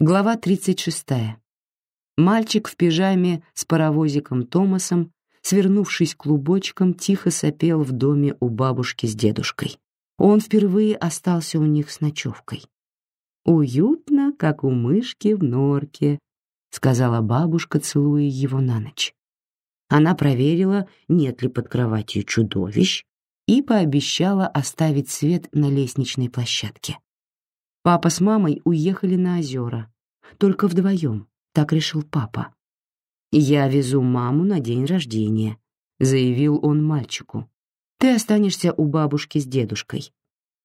Глава 36. Мальчик в пижаме с паровозиком Томасом, свернувшись клубочком, тихо сопел в доме у бабушки с дедушкой. Он впервые остался у них с ночевкой. «Уютно, как у мышки в норке», — сказала бабушка, целуя его на ночь. Она проверила, нет ли под кроватью чудовищ, и пообещала оставить свет на лестничной площадке. Папа с мамой уехали на озера. Только вдвоем, так решил папа. «Я везу маму на день рождения», — заявил он мальчику. «Ты останешься у бабушки с дедушкой.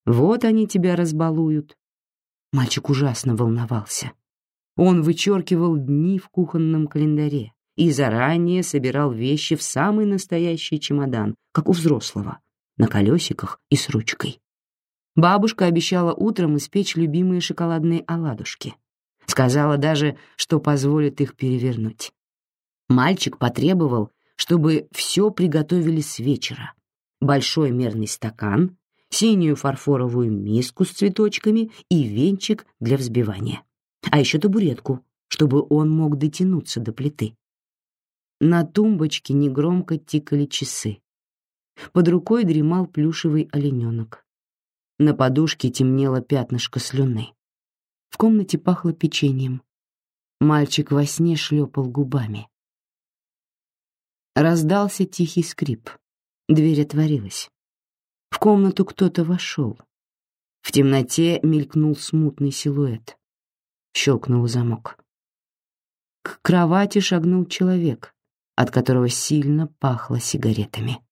Вот они тебя разбалуют». Мальчик ужасно волновался. Он вычеркивал дни в кухонном календаре и заранее собирал вещи в самый настоящий чемодан, как у взрослого, на колесиках и с ручкой. Бабушка обещала утром испечь любимые шоколадные оладушки. Сказала даже, что позволит их перевернуть. Мальчик потребовал, чтобы все приготовили с вечера. Большой мерный стакан, синюю фарфоровую миску с цветочками и венчик для взбивания. А еще табуретку, чтобы он мог дотянуться до плиты. На тумбочке негромко тикали часы. Под рукой дремал плюшевый олененок. На подушке темнело пятнышко слюны. В комнате пахло печеньем. Мальчик во сне шлепал губами. Раздался тихий скрип. Дверь отворилась. В комнату кто-то вошел. В темноте мелькнул смутный силуэт. Щелкнул замок. К кровати шагнул человек, от которого сильно пахло сигаретами.